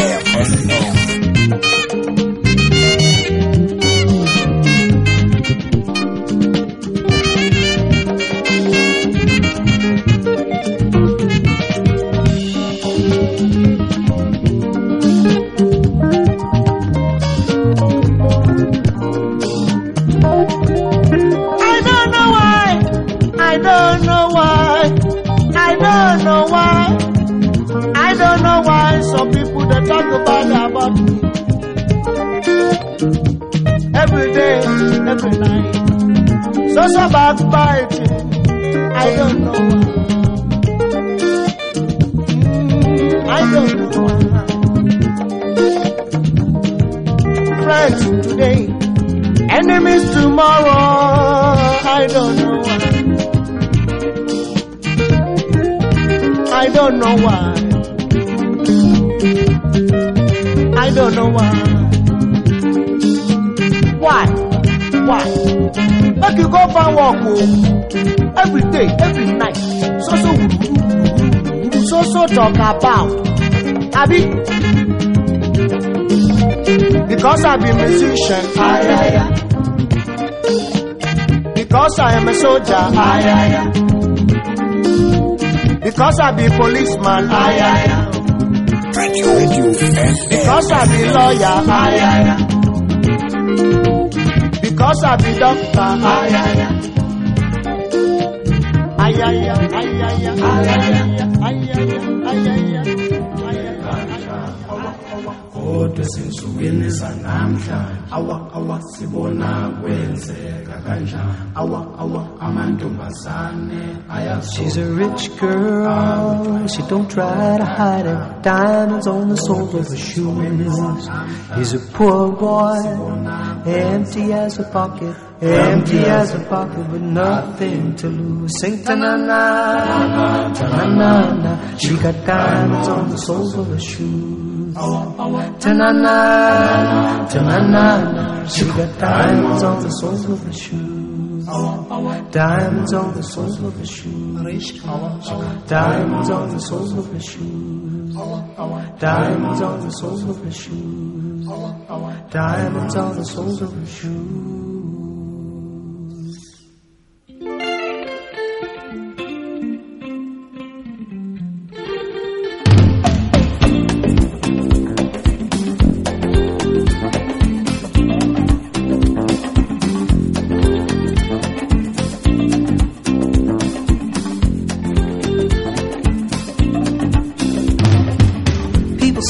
F and O. their body. Every day, every night. So so backbiting. I don't know. Mm, I don't know. Friends today, enemies tomorrow. I don't know. I don't know why. I don't know why. Why? Why? Make you go for walk oh. every day, every night. So so so so talk about. Abi. Because I be musician. Aye, aye, aye. Because I am a soldier. Aye, aye, aye. Because I be policeman. Aye, aye, aye. Radio, radio Because I be lawyer. Aye, aye, aye. Because I be doctor. Aye, aye, aye. Aye, aye, aye, aye, aye, aye, aye, aye, aye, kodwa sensukwini zanamhlanje awa awa sibona kwenzeka kanjani awa awa amantombazane She's a rich girl, she don't try to hide it. Diamonds on the soles of her shoes. He's a poor boy, empty as a pocket, empty as a pocket with nothing to lose. Sing ta na na, ta na na na. She got diamonds on the soles of her shoes. Ta na na, ta na na na. She got diamonds on the soles of her shoes. Diamonds on the soles of her shoes. Diamonds on the soles of her shoes. Diamonds on the soles of her shoes. Diamonds on the soles of her shoes.